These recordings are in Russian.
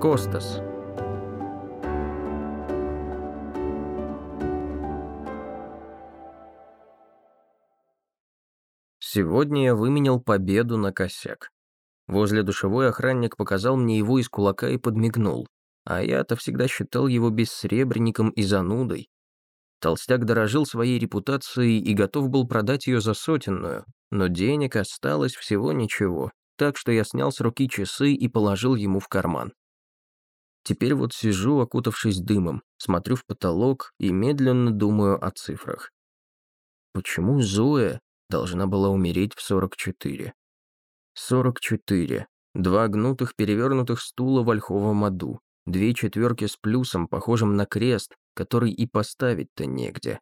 Костас. Сегодня я выменял победу на косяк. Возле душевой охранник показал мне его из кулака и подмигнул. А я-то всегда считал его бессребренником и занудой. Толстяк дорожил своей репутацией и готов был продать ее за сотенную, но денег осталось всего ничего, так что я снял с руки часы и положил ему в карман. Теперь вот сижу, окутавшись дымом, смотрю в потолок и медленно думаю о цифрах. Почему Зоя должна была умереть в 44? 44. Два гнутых перевернутых стула в ольховом аду. Две четверки с плюсом, похожим на крест, который и поставить-то негде.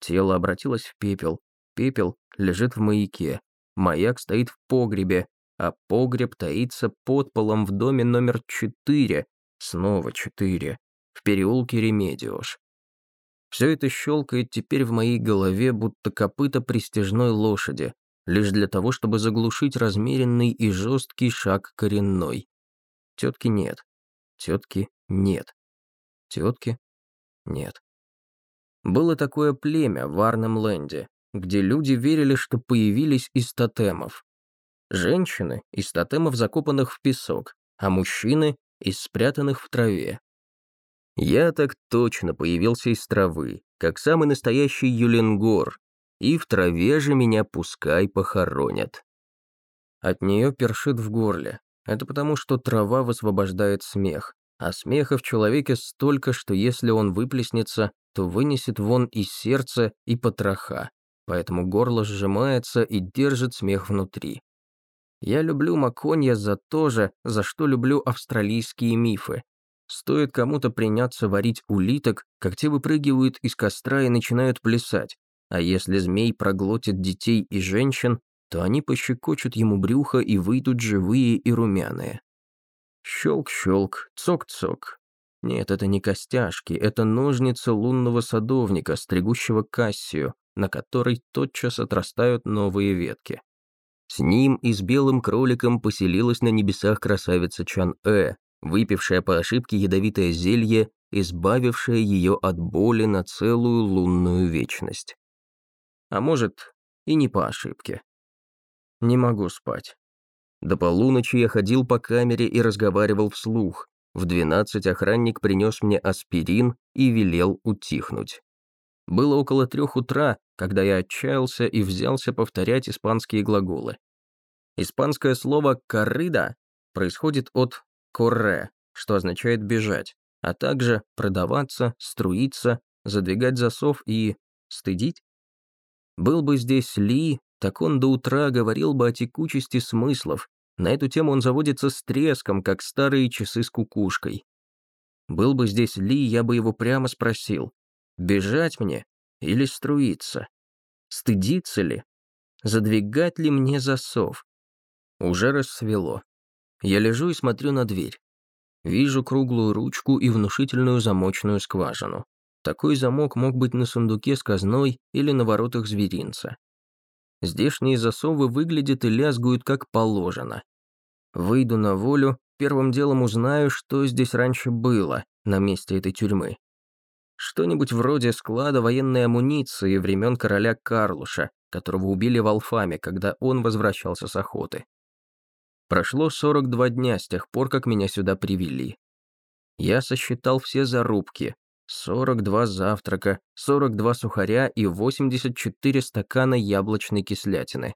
Тело обратилось в пепел. Пепел лежит в маяке. Маяк стоит в погребе, а погреб таится под полом в доме номер 4, снова 4, в переулке Ремедиош. Все это щелкает теперь в моей голове, будто копыта пристежной лошади, лишь для того, чтобы заглушить размеренный и жесткий шаг коренной. Тетки нет. Тетки нет. Тетки нет. Было такое племя в Арнем Ленде, где люди верили, что появились из тотемов. Женщины – из тотемов, закопанных в песок, а мужчины – из спрятанных в траве. Я так точно появился из травы, как самый настоящий Юленгор, и в траве же меня пускай похоронят. От нее першит в горле. Это потому, что трава высвобождает смех, а смеха в человеке столько, что если он выплеснется, то вынесет вон и сердце, и потроха, поэтому горло сжимается и держит смех внутри. Я люблю Маконья за то же, за что люблю австралийские мифы. Стоит кому-то приняться варить улиток, как те выпрыгивают из костра и начинают плясать, а если змей проглотит детей и женщин, то они пощекочут ему брюхо и выйдут живые и румяные. Щелк-щелк, цок-цок. Нет, это не костяшки, это ножницы лунного садовника, стригущего кассию, на которой тотчас отрастают новые ветки. С ним и с белым кроликом поселилась на небесах красавица Чан-Э, выпившая по ошибке ядовитое зелье, избавившее ее от боли на целую лунную вечность. А может, и не по ошибке. Не могу спать. До полуночи я ходил по камере и разговаривал вслух. В двенадцать охранник принес мне аспирин и велел утихнуть. Было около трех утра, когда я отчаялся и взялся повторять испанские глаголы. Испанское слово «коррида» происходит от «корре», что означает «бежать», а также «продаваться», «струиться», «задвигать засов» и «стыдить». Был бы здесь Ли, так он до утра говорил бы о текучести смыслов. На эту тему он заводится с треском, как старые часы с кукушкой. Был бы здесь Ли, я бы его прямо спросил, бежать мне или струиться? Стыдиться ли? Задвигать ли мне засов? Уже рассвело. Я лежу и смотрю на дверь. Вижу круглую ручку и внушительную замочную скважину. Такой замок мог быть на сундуке с казной или на воротах зверинца. Здешние засовы выглядят и лязгуют как положено. Выйду на волю, первым делом узнаю, что здесь раньше было, на месте этой тюрьмы. Что-нибудь вроде склада военной амуниции времен короля Карлуша, которого убили в Алфаме, когда он возвращался с охоты. Прошло 42 дня с тех пор, как меня сюда привели. Я сосчитал все зарубки, 42 завтрака, 42 сухаря и 84 стакана яблочной кислятины.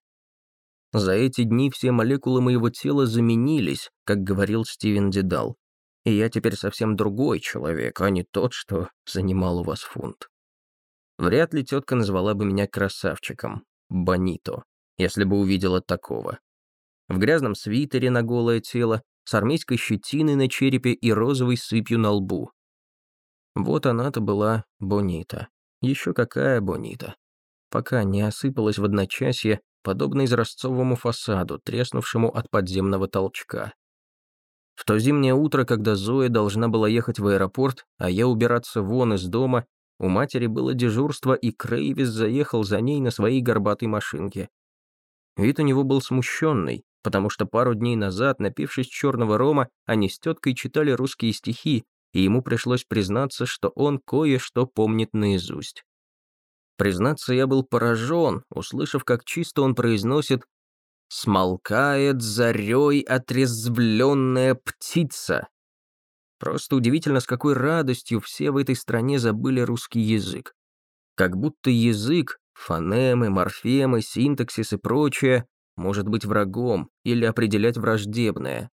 За эти дни все молекулы моего тела заменились, как говорил Стивен Дедал. И я теперь совсем другой человек, а не тот, что занимал у вас фунт. Вряд ли тетка назвала бы меня красавчиком, Бонито, если бы увидела такого. В грязном свитере на голое тело, с армейской щетиной на черепе и розовой сыпью на лбу. Вот она-то была Бонита. Еще какая Бонита. Пока не осыпалась в одночасье, подобно изразцовому фасаду, треснувшему от подземного толчка. В то зимнее утро, когда Зоя должна была ехать в аэропорт, а я убираться вон из дома, у матери было дежурство, и Крейвис заехал за ней на своей горбатой машинке. Вид у него был смущенный, потому что пару дней назад, напившись черного рома, они с теткой читали русские стихи, и ему пришлось признаться, что он кое-что помнит наизусть. Признаться, я был поражен, услышав, как чисто он произносит «Смолкает зарей отрезвленная птица». Просто удивительно, с какой радостью все в этой стране забыли русский язык. Как будто язык, фонемы, морфемы, синтаксис и прочее может быть врагом или определять враждебное.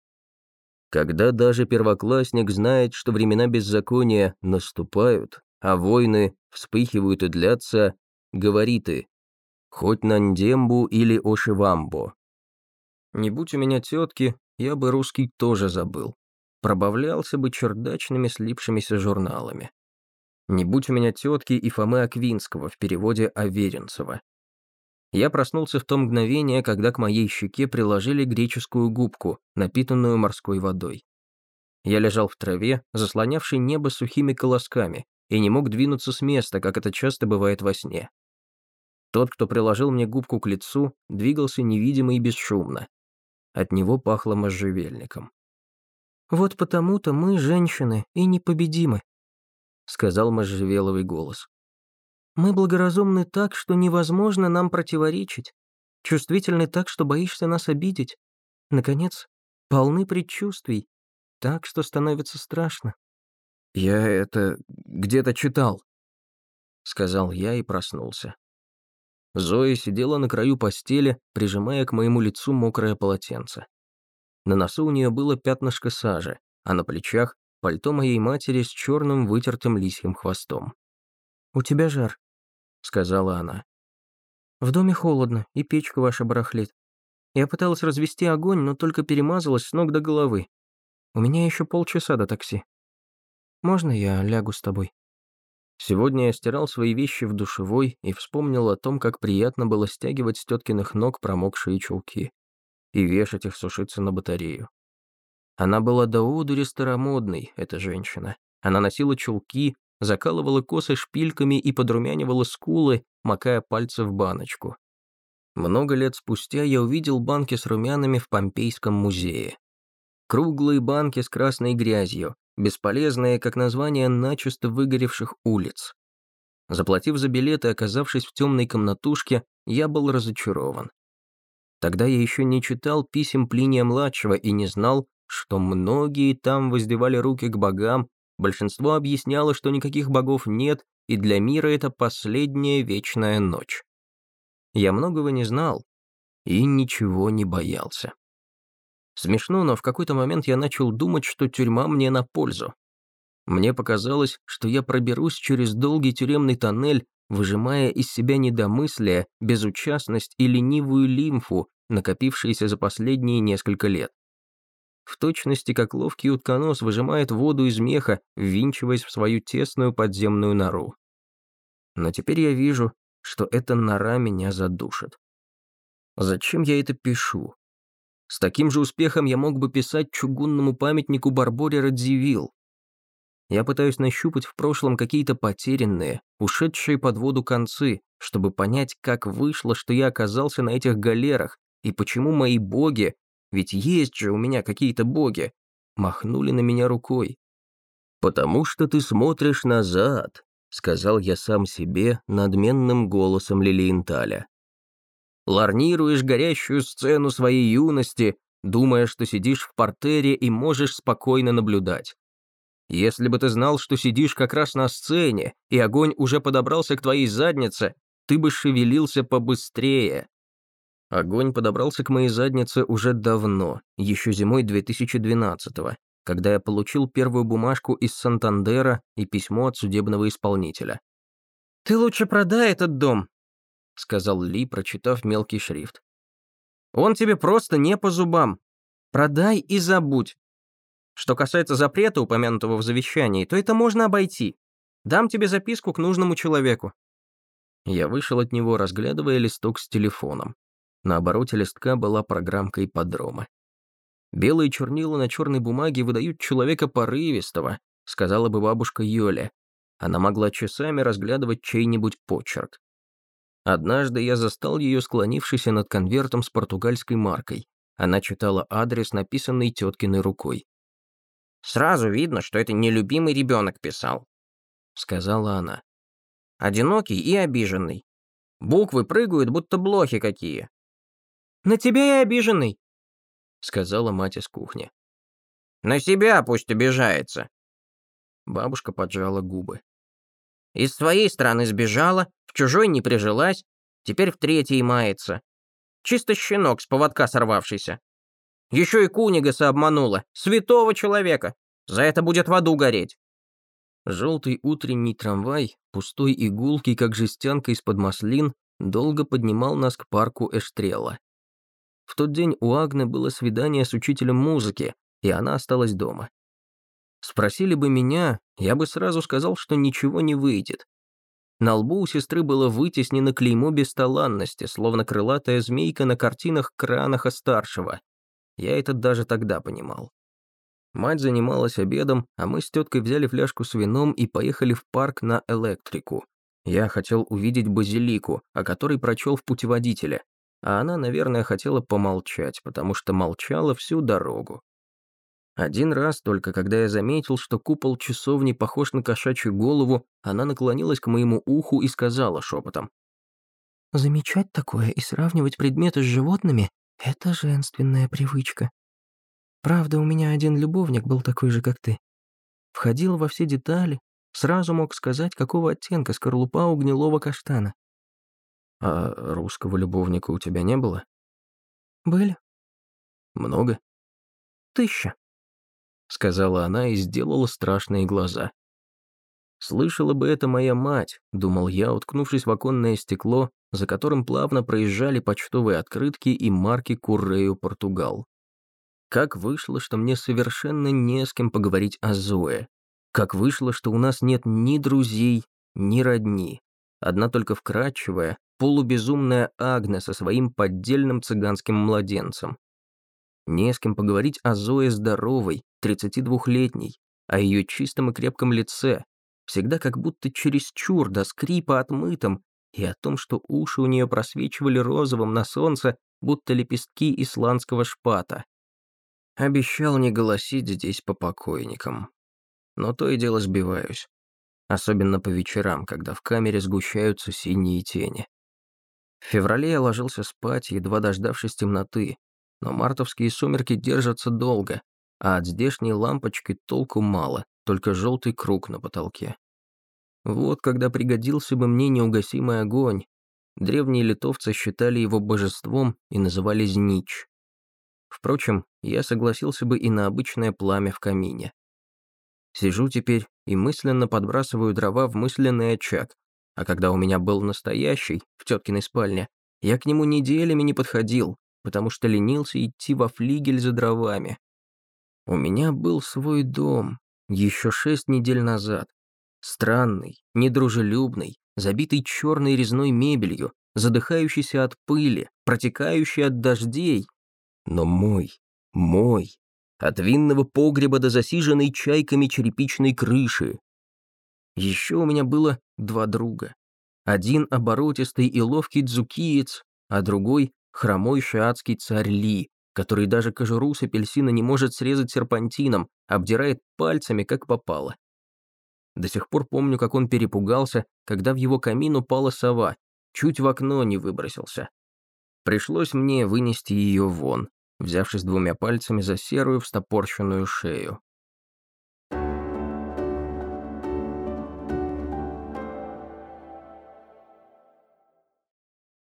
Когда даже первоклассник знает, что времена беззакония наступают, а войны вспыхивают и длятся, говори ты, хоть на Ндембу или Ошивамбо. Не будь у меня тетки, я бы русский тоже забыл. Пробавлялся бы чердачными слипшимися журналами. Не будь у меня тетки и Фомы Аквинского в переводе Аверинцева. Я проснулся в то мгновение, когда к моей щеке приложили греческую губку, напитанную морской водой. Я лежал в траве, заслонявшей небо сухими колосками, и не мог двинуться с места, как это часто бывает во сне. Тот, кто приложил мне губку к лицу, двигался невидимо и бесшумно. От него пахло можжевельником. «Вот потому-то мы, женщины, и непобедимы», — сказал можжевеловый голос. «Мы благоразумны так, что невозможно нам противоречить, чувствительны так, что боишься нас обидеть. Наконец, полны предчувствий, так, что становится страшно. «Я это где-то читал», — сказал я и проснулся. Зоя сидела на краю постели, прижимая к моему лицу мокрое полотенце. На носу у нее было пятнышко сажи, а на плечах — пальто моей матери с черным вытертым лисьим хвостом. «У тебя жар», — сказала она. «В доме холодно, и печка ваша барахлит. Я пыталась развести огонь, но только перемазалась с ног до головы. У меня еще полчаса до такси». Можно я лягу с тобой?» Сегодня я стирал свои вещи в душевой и вспомнил о том, как приятно было стягивать с теткиных ног промокшие чулки и вешать их сушиться на батарею. Она была до одури старомодной, эта женщина. Она носила чулки, закалывала косы шпильками и подрумянивала скулы, макая пальцы в баночку. Много лет спустя я увидел банки с румянами в Помпейском музее. Круглые банки с красной грязью, бесполезные, как название начисто выгоревших улиц. Заплатив за билет и оказавшись в темной комнатушке, я был разочарован. Тогда я еще не читал писем Плиния-младшего и не знал, что многие там воздевали руки к богам, большинство объясняло, что никаких богов нет, и для мира это последняя вечная ночь. Я многого не знал и ничего не боялся. Смешно, но в какой-то момент я начал думать, что тюрьма мне на пользу. Мне показалось, что я проберусь через долгий тюремный тоннель, выжимая из себя недомыслие, безучастность и ленивую лимфу, накопившиеся за последние несколько лет. В точности, как ловкий утконос выжимает воду из меха, ввинчиваясь в свою тесную подземную нору. Но теперь я вижу, что эта нора меня задушит. Зачем я это пишу? С таким же успехом я мог бы писать чугунному памятнику Барборе Радзивилл. Я пытаюсь нащупать в прошлом какие-то потерянные, ушедшие под воду концы, чтобы понять, как вышло, что я оказался на этих галерах, и почему мои боги, ведь есть же у меня какие-то боги, махнули на меня рукой. «Потому что ты смотришь назад», — сказал я сам себе надменным голосом Лилиенталя ларнируешь горящую сцену своей юности, думая, что сидишь в портере и можешь спокойно наблюдать. Если бы ты знал, что сидишь как раз на сцене, и огонь уже подобрался к твоей заднице, ты бы шевелился побыстрее. Огонь подобрался к моей заднице уже давно, еще зимой 2012-го, когда я получил первую бумажку из Сантандера и письмо от судебного исполнителя. «Ты лучше продай этот дом, — сказал Ли, прочитав мелкий шрифт. «Он тебе просто не по зубам. Продай и забудь. Что касается запрета, упомянутого в завещании, то это можно обойти. Дам тебе записку к нужному человеку». Я вышел от него, разглядывая листок с телефоном. На обороте листка была программка ипподрома. «Белые чернила на черной бумаге выдают человека порывистого», сказала бы бабушка Йоля. Она могла часами разглядывать чей-нибудь почерк. Однажды я застал ее склонившейся над конвертом с португальской маркой, Она читала адрес, написанный теткиной рукой. «Сразу видно, что это нелюбимый ребенок писал», — сказала она. «Одинокий и обиженный. Буквы прыгают, будто блохи какие». «На тебя и обиженный», — сказала мать из кухни. «На себя пусть обижается». Бабушка поджала губы. «Из своей страны сбежала, в чужой не прижилась, теперь в третьей мается. Чисто щенок с поводка сорвавшийся. Еще и Кунигаса обманула, святого человека. За это будет в аду гореть. Желтый утренний трамвай, пустой и гулкий, как жестянка из-под маслин, долго поднимал нас к парку Эштрела. В тот день у Агны было свидание с учителем музыки, и она осталась дома. Спросили бы меня, я бы сразу сказал, что ничего не выйдет. На лбу у сестры было вытеснено клеймо бесталанности, словно крылатая змейка на картинах Кранаха старшего. Я это даже тогда понимал. Мать занималась обедом, а мы с теткой взяли фляжку с вином и поехали в парк на электрику. Я хотел увидеть базилику, о которой прочел в путеводителе, а она, наверное, хотела помолчать, потому что молчала всю дорогу. Один раз только, когда я заметил, что купол часовни похож на кошачью голову, она наклонилась к моему уху и сказала шепотом. «Замечать такое и сравнивать предметы с животными — это женственная привычка. Правда, у меня один любовник был такой же, как ты. Входил во все детали, сразу мог сказать, какого оттенка скорлупа у гнилого каштана. А русского любовника у тебя не было? Были. Много? Тысяча сказала она и сделала страшные глаза. Слышала бы это моя мать, думал я, уткнувшись в оконное стекло, за которым плавно проезжали почтовые открытки и марки Куррею Португал. Как вышло, что мне совершенно не с кем поговорить о Зое. Как вышло, что у нас нет ни друзей, ни родни. Одна только вкрадчивая, полубезумная Агне со своим поддельным цыганским младенцем. Не с кем поговорить о Зое здоровой, 32-летней, о ее чистом и крепком лице, всегда как будто чересчур до скрипа отмытом, и о том, что уши у нее просвечивали розовым на солнце, будто лепестки исландского шпата. Обещал не голосить здесь по покойникам. Но то и дело сбиваюсь. Особенно по вечерам, когда в камере сгущаются синие тени. В феврале я ложился спать, едва дождавшись темноты, но мартовские сумерки держатся долго, а от здешней лампочки толку мало, только желтый круг на потолке. Вот когда пригодился бы мне неугасимый огонь. Древние литовцы считали его божеством и называли Знич. Впрочем, я согласился бы и на обычное пламя в камине. Сижу теперь и мысленно подбрасываю дрова в мысленный очаг, а когда у меня был настоящий, в теткиной спальне, я к нему неделями не подходил, потому что ленился идти во флигель за дровами. У меня был свой дом еще шесть недель назад. Странный, недружелюбный, забитый черной резной мебелью, задыхающийся от пыли, протекающий от дождей. Но мой, мой, от винного погреба до засиженной чайками черепичной крыши. Еще у меня было два друга. Один оборотистый и ловкий дзукиец, а другой хромой шиатский царь Ли, который даже кожуру с апельсина не может срезать серпантином, обдирает пальцами, как попало. До сих пор помню, как он перепугался, когда в его камин упала сова, чуть в окно не выбросился. Пришлось мне вынести ее вон, взявшись двумя пальцами за серую встопорщенную шею.